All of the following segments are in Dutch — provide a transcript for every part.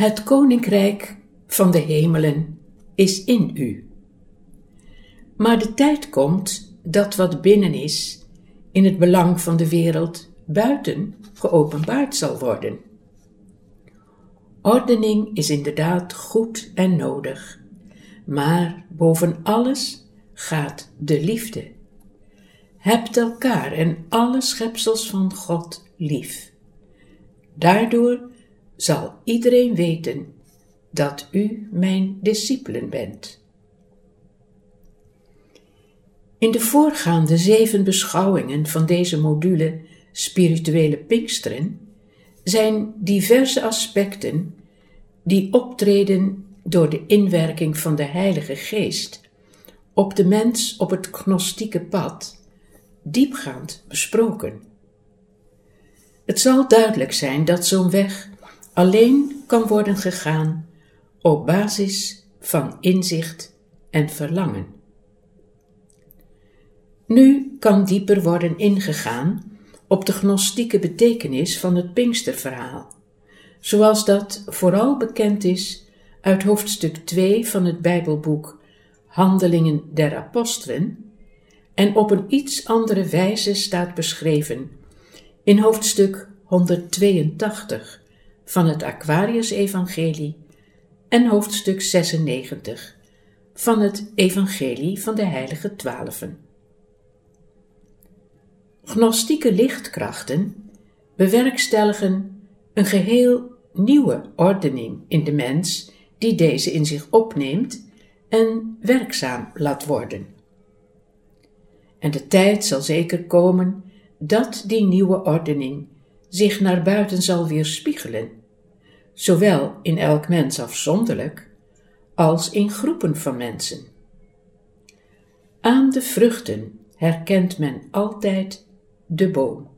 Het koninkrijk van de hemelen is in u. Maar de tijd komt dat wat binnen is, in het belang van de wereld buiten geopenbaard zal worden. Ordening is inderdaad goed en nodig, maar boven alles gaat de liefde. Hebt elkaar en alle schepsels van God lief. Daardoor zal iedereen weten dat u mijn discipelen bent. In de voorgaande zeven beschouwingen van deze module spirituele Pinksteren zijn diverse aspecten die optreden door de inwerking van de Heilige Geest op de mens op het gnostieke pad diepgaand besproken. Het zal duidelijk zijn dat zo'n weg alleen kan worden gegaan op basis van inzicht en verlangen. Nu kan dieper worden ingegaan op de gnostieke betekenis van het Pinksterverhaal, zoals dat vooral bekend is uit hoofdstuk 2 van het Bijbelboek Handelingen der Apostelen en op een iets andere wijze staat beschreven in hoofdstuk 182 van het Aquarius-evangelie en hoofdstuk 96 van het Evangelie van de Heilige Twaalfen. Gnostieke lichtkrachten bewerkstelligen een geheel nieuwe ordening in de mens die deze in zich opneemt en werkzaam laat worden. En de tijd zal zeker komen dat die nieuwe ordening zich naar buiten zal weerspiegelen, zowel in elk mens afzonderlijk als in groepen van mensen. Aan de vruchten herkent men altijd de boom.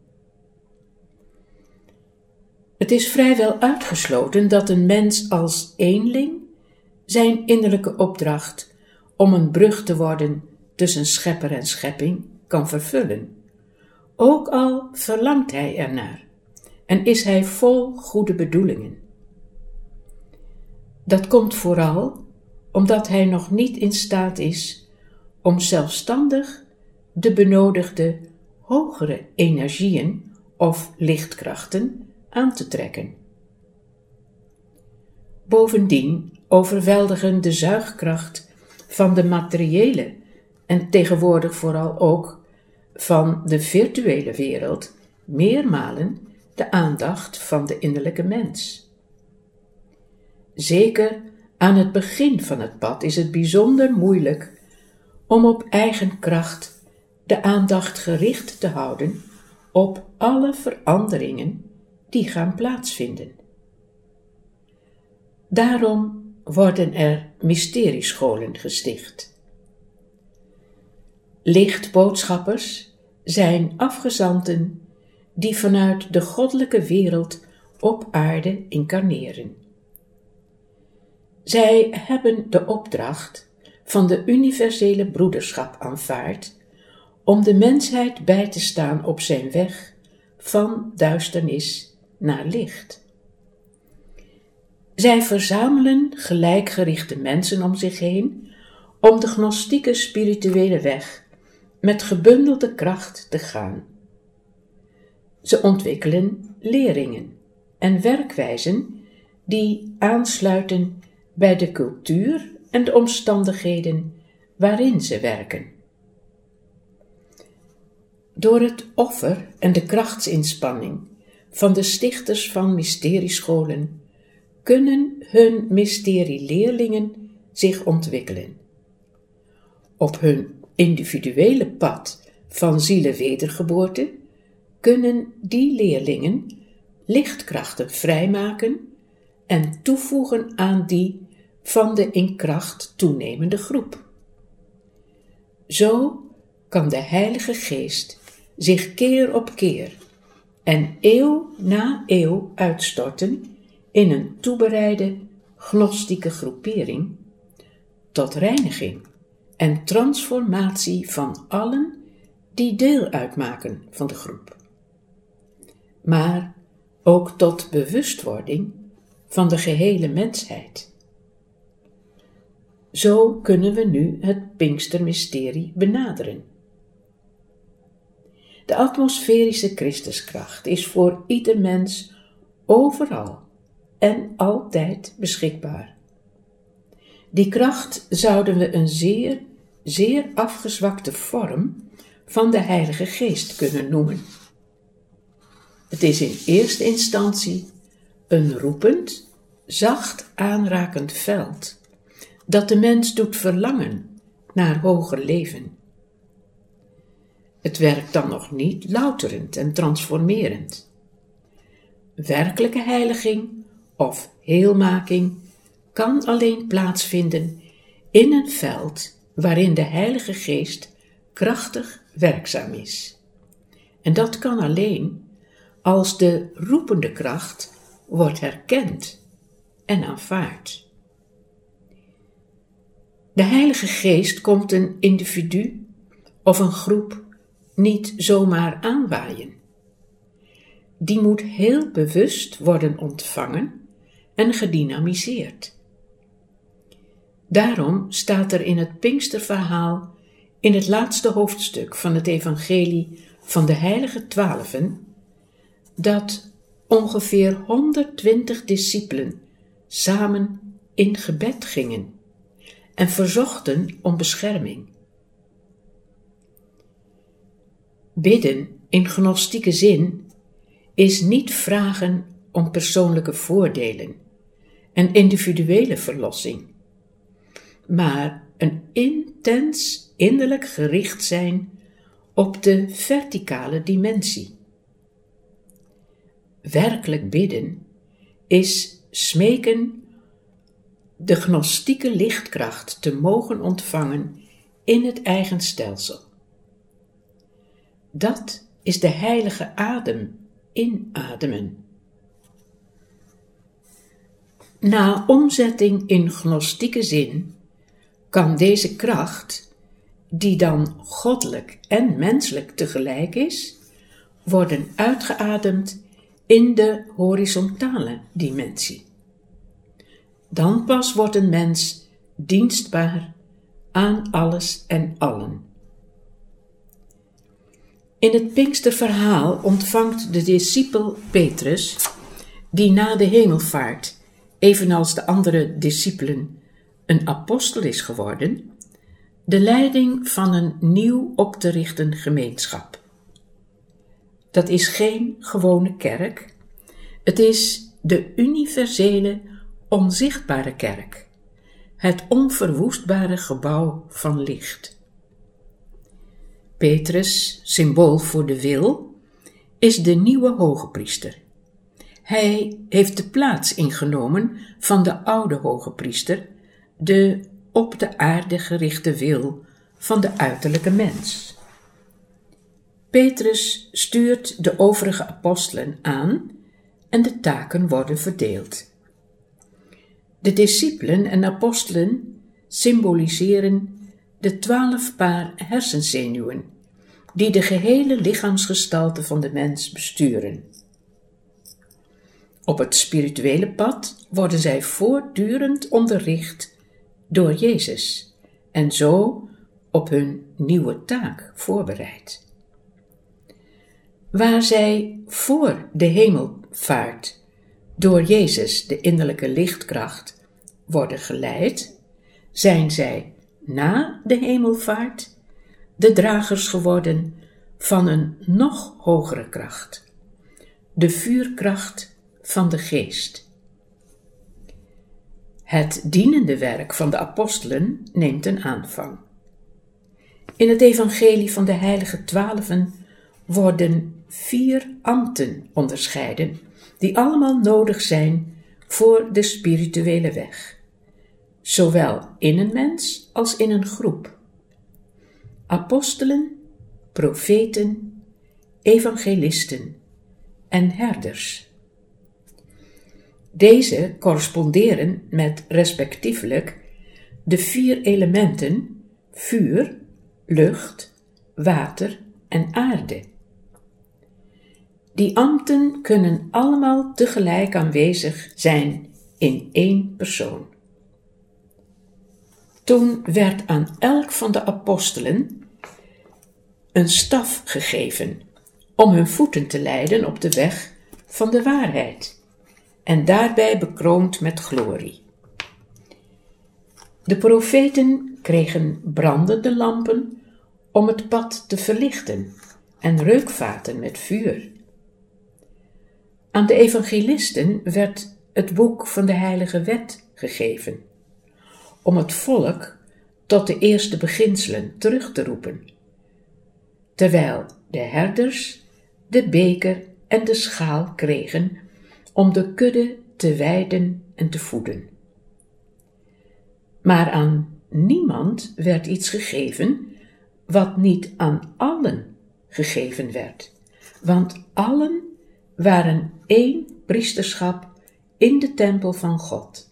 Het is vrijwel uitgesloten dat een mens als eenling zijn innerlijke opdracht om een brug te worden tussen schepper en schepping kan vervullen, ook al verlangt hij ernaar en is hij vol goede bedoelingen. Dat komt vooral omdat hij nog niet in staat is om zelfstandig de benodigde hogere energieën of lichtkrachten aan te trekken. Bovendien overweldigen de zuigkracht van de materiële en tegenwoordig vooral ook van de virtuele wereld meermalen de aandacht van de innerlijke mens. Zeker aan het begin van het pad is het bijzonder moeilijk om op eigen kracht de aandacht gericht te houden op alle veranderingen die gaan plaatsvinden. Daarom worden er mysteriescholen gesticht. Lichtboodschappers zijn afgezanten die vanuit de goddelijke wereld op aarde incarneren. Zij hebben de opdracht van de universele broederschap aanvaard om de mensheid bij te staan op zijn weg van duisternis naar licht. Zij verzamelen gelijkgerichte mensen om zich heen om de gnostieke spirituele weg met gebundelde kracht te gaan. Ze ontwikkelen leringen en werkwijzen die aansluiten bij de cultuur en de omstandigheden waarin ze werken. Door het offer en de krachtsinspanning van de stichters van mysteriescholen kunnen hun mysterieleerlingen zich ontwikkelen. Op hun individuele pad van zielenwedergeboorte kunnen die leerlingen lichtkrachten vrijmaken en toevoegen aan die van de in kracht toenemende groep. Zo kan de Heilige Geest zich keer op keer en eeuw na eeuw uitstorten in een toebereide gnostieke groepering tot reiniging en transformatie van allen die deel uitmaken van de groep. Maar ook tot bewustwording van de gehele mensheid. Zo kunnen we nu het Pinkstermysterie benaderen. De atmosferische Christuskracht is voor ieder mens overal en altijd beschikbaar. Die kracht zouden we een zeer, zeer afgezwakte vorm van de Heilige Geest kunnen noemen. Het is in eerste instantie een roepend, zacht aanrakend veld dat de mens doet verlangen naar hoger leven. Het werkt dan nog niet louterend en transformerend. Werkelijke heiliging of heelmaking kan alleen plaatsvinden in een veld waarin de Heilige Geest krachtig werkzaam is. En dat kan alleen als de roepende kracht wordt herkend en aanvaard. De Heilige Geest komt een individu of een groep niet zomaar aanwaaien. Die moet heel bewust worden ontvangen en gedynamiseerd. Daarom staat er in het Pinksterverhaal, in het laatste hoofdstuk van het Evangelie van de Heilige Twaalfen, dat ongeveer 120 discipelen samen in gebed gingen en verzochten om bescherming. Bidden in gnostieke zin is niet vragen om persoonlijke voordelen en individuele verlossing, maar een intens innerlijk gericht zijn op de verticale dimensie. Werkelijk bidden is smeken de gnostieke lichtkracht te mogen ontvangen in het eigen stelsel. Dat is de heilige adem inademen. Na omzetting in gnostieke zin kan deze kracht, die dan goddelijk en menselijk tegelijk is, worden uitgeademd in de horizontale dimensie. Dan pas wordt een mens dienstbaar aan alles en allen. In het Pinksterverhaal ontvangt de discipel Petrus, die na de hemelvaart, evenals de andere discipelen, een apostel is geworden, de leiding van een nieuw op te richten gemeenschap. Dat is geen gewone kerk, het is de universele, onzichtbare kerk, het onverwoestbare gebouw van licht. Petrus, symbool voor de wil, is de nieuwe hoge priester. Hij heeft de plaats ingenomen van de oude hoge priester, de op de aarde gerichte wil van de uiterlijke mens. Petrus stuurt de overige apostelen aan en de taken worden verdeeld. De discipelen en apostelen symboliseren de twaalf paar hersenzenuwen, die de gehele lichaamsgestalte van de mens besturen. Op het spirituele pad worden zij voortdurend onderricht door Jezus en zo op hun nieuwe taak voorbereid. Waar zij voor de hemelvaart door Jezus, de innerlijke lichtkracht, worden geleid, zijn zij na de hemelvaart de dragers geworden van een nog hogere kracht, de vuurkracht van de geest. Het dienende werk van de apostelen neemt een aanvang. In het evangelie van de heilige twaalfen worden vier ambten onderscheiden, die allemaal nodig zijn voor de spirituele weg, zowel in een mens als in een groep. Apostelen, profeten, evangelisten en herders. Deze corresponderen met respectievelijk de vier elementen vuur, lucht, water en aarde. Die ambten kunnen allemaal tegelijk aanwezig zijn in één persoon. Toen werd aan elk van de apostelen een staf gegeven om hun voeten te leiden op de weg van de waarheid en daarbij bekroond met glorie. De profeten kregen brandende lampen om het pad te verlichten en reukvaten met vuur. Aan de evangelisten werd het boek van de Heilige Wet gegeven, om het volk tot de eerste beginselen terug te roepen, terwijl de herders de beker en de schaal kregen om de kudde te weiden en te voeden. Maar aan niemand werd iets gegeven wat niet aan allen gegeven werd, want allen waren één priesterschap in de tempel van God,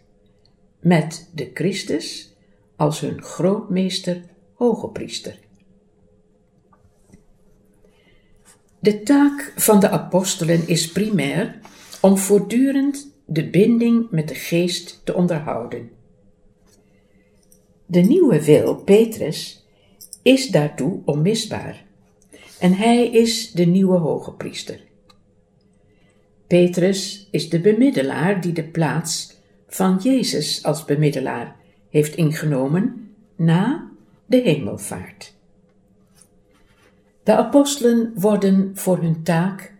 met de Christus als hun grootmeester hoge priester. De taak van de apostelen is primair om voortdurend de binding met de geest te onderhouden. De nieuwe wil, Petrus, is daartoe onmisbaar en hij is de nieuwe hoge priester. Petrus is de bemiddelaar die de plaats van Jezus als bemiddelaar heeft ingenomen na de hemelvaart. De apostelen worden voor hun taak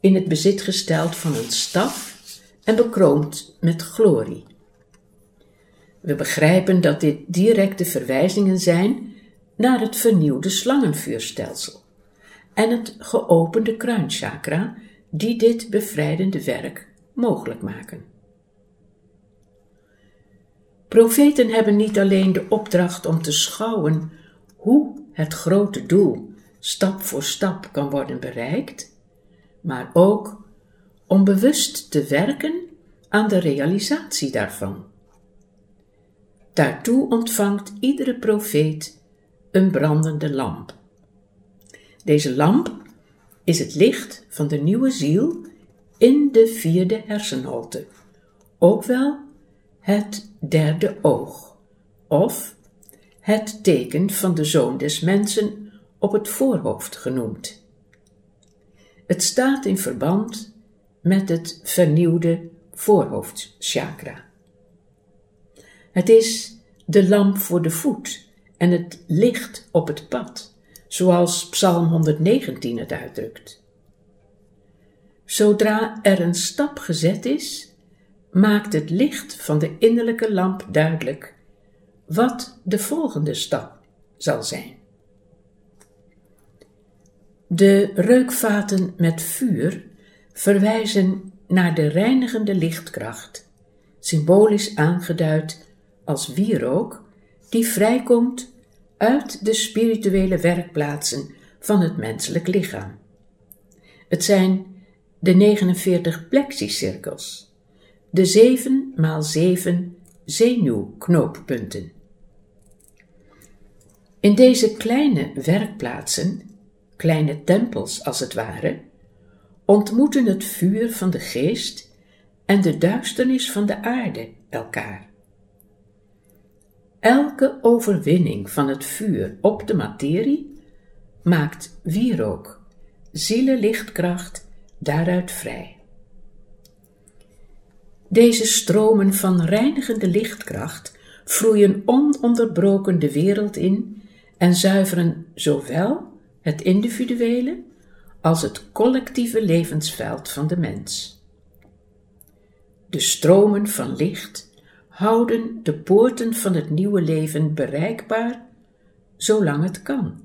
in het bezit gesteld van een staf en bekroond met glorie. We begrijpen dat dit directe verwijzingen zijn naar het vernieuwde slangenvuurstelsel en het geopende kruinchakra die dit bevrijdende werk mogelijk maken. Profeten hebben niet alleen de opdracht om te schouwen hoe het grote doel stap voor stap kan worden bereikt, maar ook om bewust te werken aan de realisatie daarvan. Daartoe ontvangt iedere profeet een brandende lamp. Deze lamp is het licht van de nieuwe ziel in de vierde hersenholte, ook wel het derde oog, of het teken van de zoon des mensen op het voorhoofd genoemd. Het staat in verband met het vernieuwde voorhoofdchakra. Het is de lamp voor de voet en het licht op het pad, zoals Psalm 119 het uitdrukt. Zodra er een stap gezet is, maakt het licht van de innerlijke lamp duidelijk wat de volgende stap zal zijn. De reukvaten met vuur verwijzen naar de reinigende lichtkracht, symbolisch aangeduid als wierook, die vrijkomt uit de spirituele werkplaatsen van het menselijk lichaam. Het zijn de 49 plexicirkels, de 7 maal 7 zenuwknooppunten. In deze kleine werkplaatsen, kleine tempels als het ware, ontmoeten het vuur van de geest en de duisternis van de aarde elkaar. Elke overwinning van het vuur op de materie maakt wierook, zielenlichtkracht daaruit vrij. Deze stromen van reinigende lichtkracht vloeien ononderbroken de wereld in en zuiveren zowel het individuele als het collectieve levensveld van de mens. De stromen van licht houden de poorten van het nieuwe leven bereikbaar zolang het kan.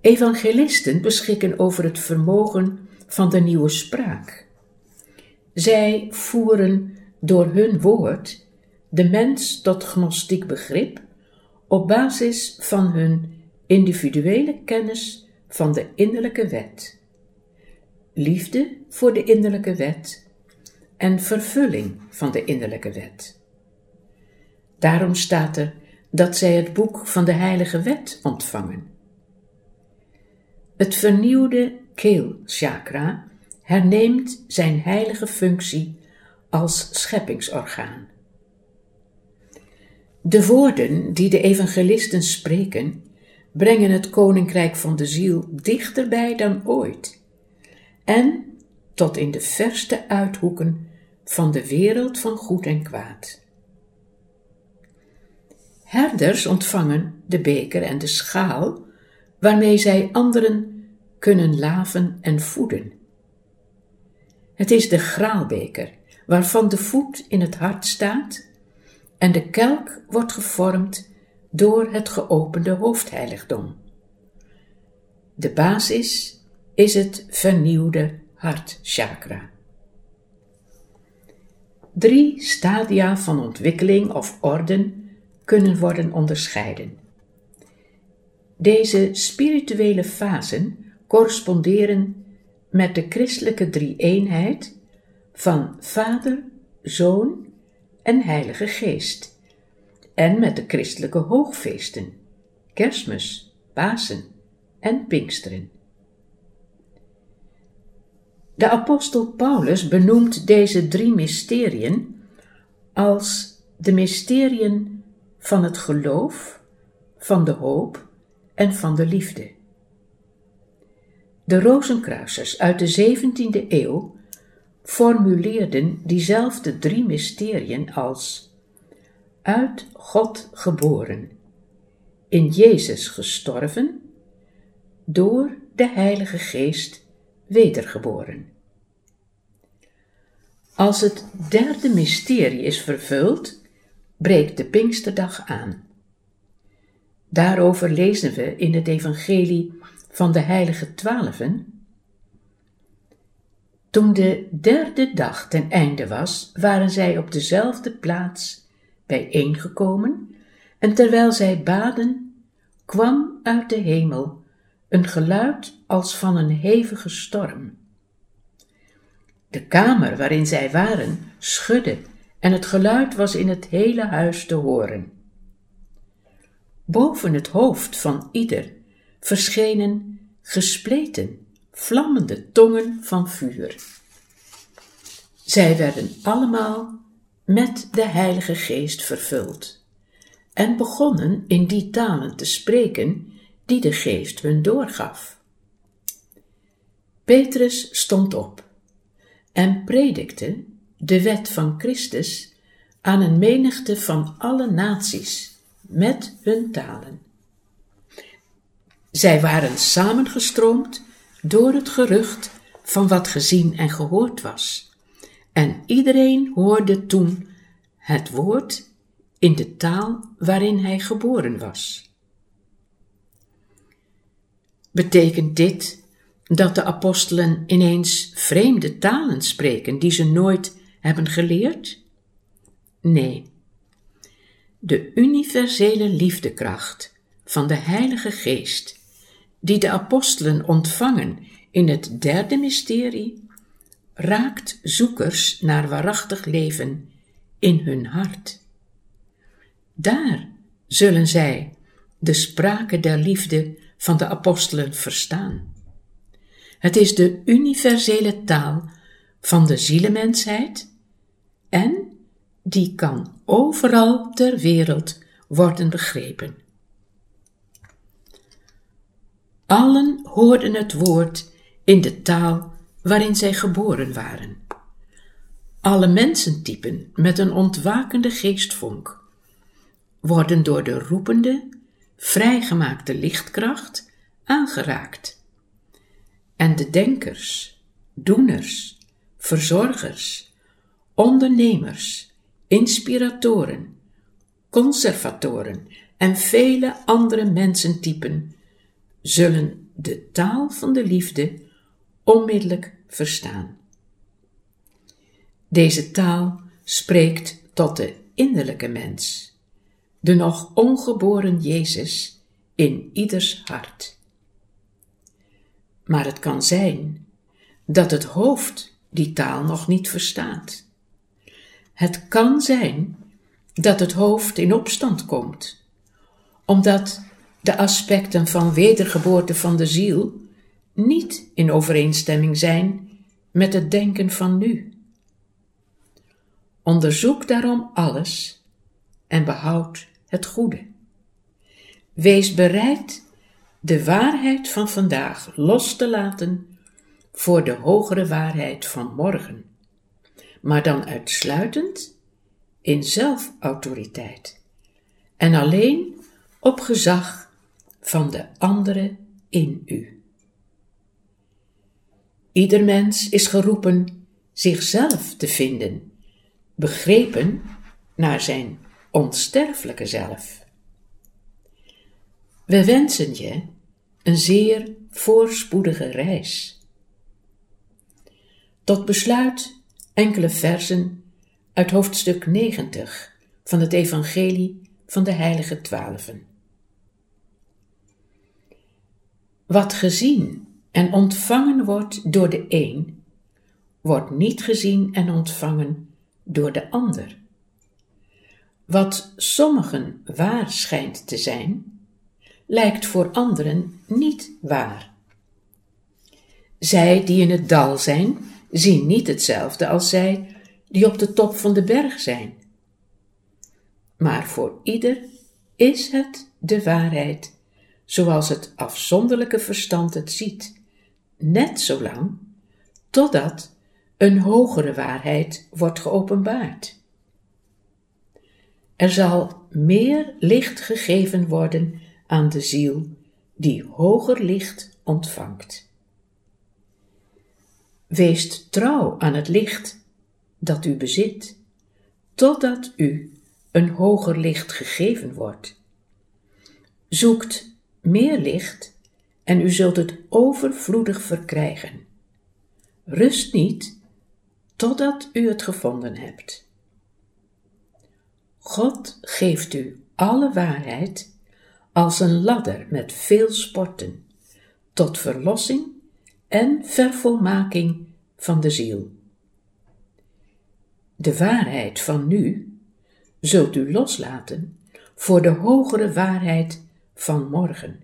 Evangelisten beschikken over het vermogen van de nieuwe spraak. Zij voeren door hun woord de mens tot gnostiek begrip op basis van hun individuele kennis van de innerlijke wet, liefde voor de innerlijke wet en vervulling van de innerlijke wet. Daarom staat er dat zij het boek van de heilige wet ontvangen. Het vernieuwde keelchakra herneemt zijn heilige functie als scheppingsorgaan. De woorden die de evangelisten spreken, brengen het koninkrijk van de ziel dichterbij dan ooit en tot in de verste uithoeken van de wereld van goed en kwaad. Herders ontvangen de beker en de schaal waarmee zij anderen kunnen laven en voeden. Het is de graalbeker waarvan de voet in het hart staat en de kelk wordt gevormd door het geopende hoofdheiligdom. De basis is het vernieuwde hartchakra. Drie stadia van ontwikkeling of orden kunnen worden onderscheiden. Deze spirituele fasen corresponderen met de christelijke drie-eenheid van Vader, Zoon en Heilige Geest en met de christelijke hoogfeesten, kerstmis, Pasen en Pinksteren. De apostel Paulus benoemt deze drie mysteriën als de mysteriën van het geloof, van de hoop en van de liefde. De Rozenkruisers uit de 17e eeuw formuleerden diezelfde drie mysteriën als uit God geboren, in Jezus gestorven, door de Heilige Geest wedergeboren. Als het derde mysterie is vervuld, breekt de Pinksterdag aan. Daarover lezen we in het Evangelie van de Heilige Twaalfen. Toen de derde dag ten einde was, waren zij op dezelfde plaats bijeengekomen, en terwijl zij baden, kwam uit de hemel een geluid als van een hevige storm. De kamer waarin zij waren schudde en het geluid was in het hele huis te horen. Boven het hoofd van ieder verschenen gespleten, vlammende tongen van vuur. Zij werden allemaal met de Heilige Geest vervuld en begonnen in die talen te spreken die de Geest hun doorgaf. Petrus stond op en predikte de wet van Christus aan een menigte van alle naties met hun talen. Zij waren samengestroomd door het gerucht van wat gezien en gehoord was. En iedereen hoorde toen het woord in de taal waarin hij geboren was. Betekent dit dat de apostelen ineens vreemde talen spreken die ze nooit hebben geleerd? Nee. De universele liefdekracht van de Heilige Geest, die de apostelen ontvangen in het derde mysterie, raakt zoekers naar waarachtig leven in hun hart. Daar zullen zij de sprake der liefde van de apostelen verstaan. Het is de universele taal van de zielemensheid en die kan overal ter wereld worden begrepen. Allen hoorden het woord in de taal waarin zij geboren waren. Alle mensentypen met een ontwakende geestvonk worden door de roepende, vrijgemaakte lichtkracht aangeraakt. En de denkers, doeners, verzorgers, ondernemers, inspiratoren, conservatoren en vele andere mensentypen zullen de taal van de liefde onmiddellijk verstaan. Deze taal spreekt tot de innerlijke mens, de nog ongeboren Jezus in ieders hart. Maar het kan zijn dat het hoofd die taal nog niet verstaat. Het kan zijn dat het hoofd in opstand komt, omdat de aspecten van wedergeboorte van de ziel niet in overeenstemming zijn met het denken van nu. Onderzoek daarom alles en behoud het goede. Wees bereid de waarheid van vandaag los te laten voor de hogere waarheid van morgen, maar dan uitsluitend in zelfautoriteit en alleen op gezag van de andere in u. Ieder mens is geroepen zichzelf te vinden, begrepen naar zijn onsterfelijke zelf. We wensen je een zeer voorspoedige reis. Tot besluit enkele versen uit hoofdstuk 90 van het Evangelie van de Heilige Twaalfen. Wat gezien en ontvangen wordt door de een, wordt niet gezien en ontvangen door de ander. Wat sommigen waar schijnt te zijn, lijkt voor anderen niet waar. Zij die in het dal zijn, zien niet hetzelfde als zij die op de top van de berg zijn. Maar voor ieder is het de waarheid, zoals het afzonderlijke verstand het ziet, net zolang totdat een hogere waarheid wordt geopenbaard. Er zal meer licht gegeven worden aan de ziel die hoger licht ontvangt. Wees trouw aan het licht dat u bezit, totdat u een hoger licht gegeven wordt. Zoekt meer licht en u zult het overvloedig verkrijgen. Rust niet totdat u het gevonden hebt. God geeft u alle waarheid als een ladder met veel sporten, tot verlossing en vervolmaking van de ziel. De waarheid van nu zult u loslaten voor de hogere waarheid van morgen.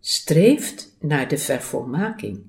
Streeft naar de vervolmaking